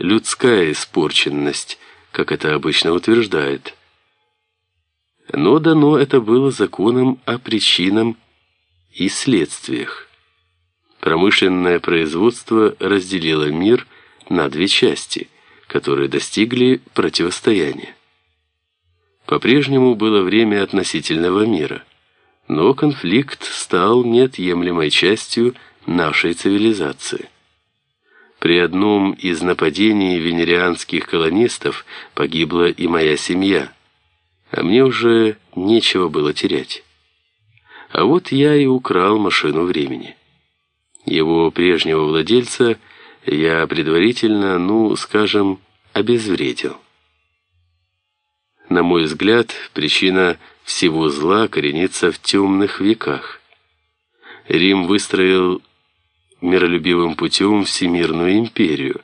людская испорченность, как это обычно утверждает. Но дано это было законом о причинам и следствиях. Промышленное производство разделило мир на две части, которые достигли противостояния. По-прежнему было время относительного мира, но конфликт стал неотъемлемой частью нашей цивилизации. При одном из нападений венерианских колонистов погибла и моя семья, а мне уже нечего было терять. А вот я и украл машину времени. Его прежнего владельца я предварительно, ну, скажем, обезвредил. На мой взгляд, причина всего зла коренится в темных веках. Рим выстроил миролюбивым путем всемирную империю,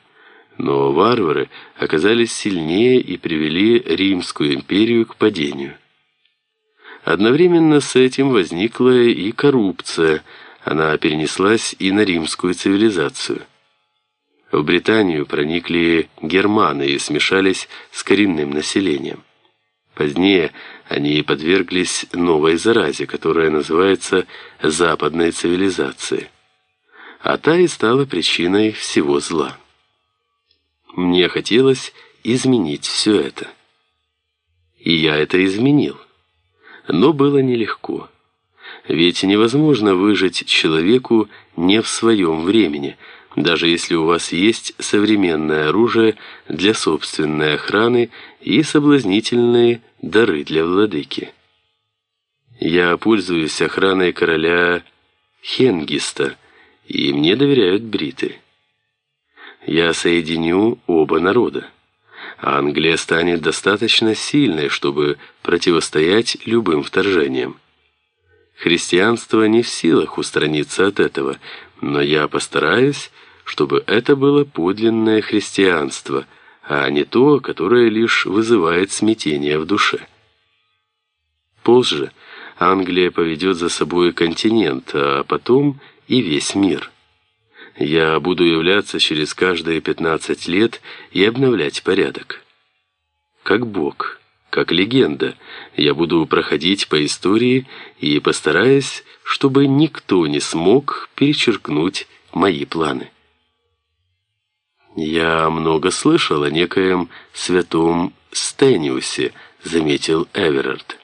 но варвары оказались сильнее и привели Римскую империю к падению. Одновременно с этим возникла и коррупция, она перенеслась и на римскую цивилизацию. В Британию проникли германы и смешались с коренным населением. Позднее они подверглись новой заразе, которая называется западной цивилизацией а та и стала причиной всего зла. Мне хотелось изменить все это. И я это изменил. Но было нелегко. Ведь невозможно выжить человеку не в своем времени, даже если у вас есть современное оружие для собственной охраны и соблазнительные дары для владыки. Я пользуюсь охраной короля Хенгиста, и мне доверяют бриты. Я соединю оба народа. Англия станет достаточно сильной, чтобы противостоять любым вторжениям. Христианство не в силах устраниться от этого, но я постараюсь, чтобы это было подлинное христианство, а не то, которое лишь вызывает смятение в душе. Позже Англия поведет за собой континент, а потом и весь мир. Я буду являться через каждые 15 лет и обновлять порядок. Как Бог, как легенда, я буду проходить по истории и постараюсь, чтобы никто не смог перечеркнуть мои планы. «Я много слышал о некоем святом Стэниусе», — заметил Эверард.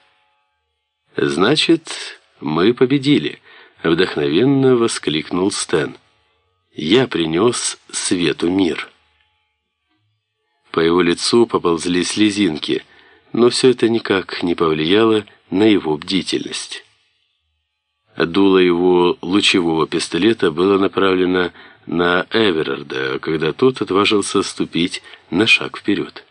«Значит, мы победили», — вдохновенно воскликнул Стэн. «Я принес свету мир». По его лицу поползли слезинки, но все это никак не повлияло на его бдительность. Дуло его лучевого пистолета было направлено на Эверарда, когда тот отважился ступить на шаг вперед.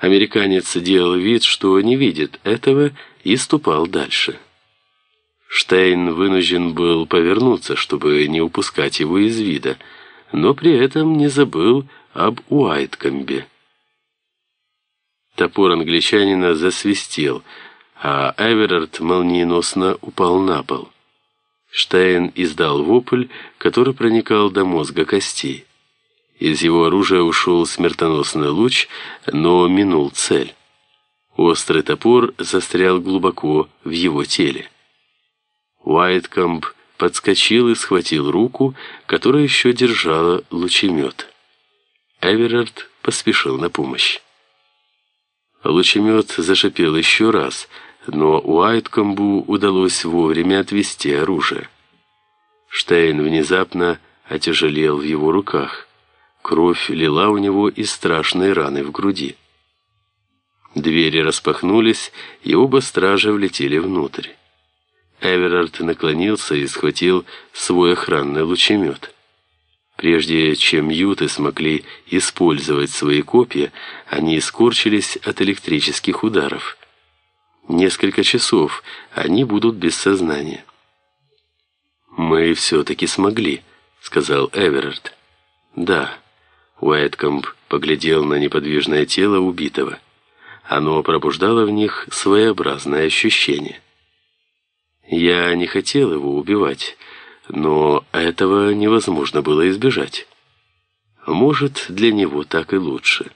Американец делал вид, что не видит этого, и ступал дальше. Штейн вынужден был повернуться, чтобы не упускать его из вида, но при этом не забыл об Уайткомбе. Топор англичанина засвистел, а Эверард молниеносно упал на пол. Штейн издал вопль, который проникал до мозга костей. Из его оружия ушел смертоносный луч, но минул цель. Острый топор застрял глубоко в его теле. Уайткомб подскочил и схватил руку, которая еще держала лучемет. Эверард поспешил на помощь. Лучемет зашипел еще раз, но Уайткомбу удалось вовремя отвести оружие. Штейн внезапно отяжелел в его руках. Кровь лила у него из страшной раны в груди. Двери распахнулись, и оба стража влетели внутрь. Эверард наклонился и схватил свой охранный лучемет. Прежде чем юты смогли использовать свои копья, они скорчились от электрических ударов. Несколько часов они будут без сознания. «Мы все-таки смогли», — сказал Эверард. «Да». Уайткомб поглядел на неподвижное тело убитого. Оно пробуждало в них своеобразное ощущение. Я не хотел его убивать, но этого невозможно было избежать. Может, для него так и лучше.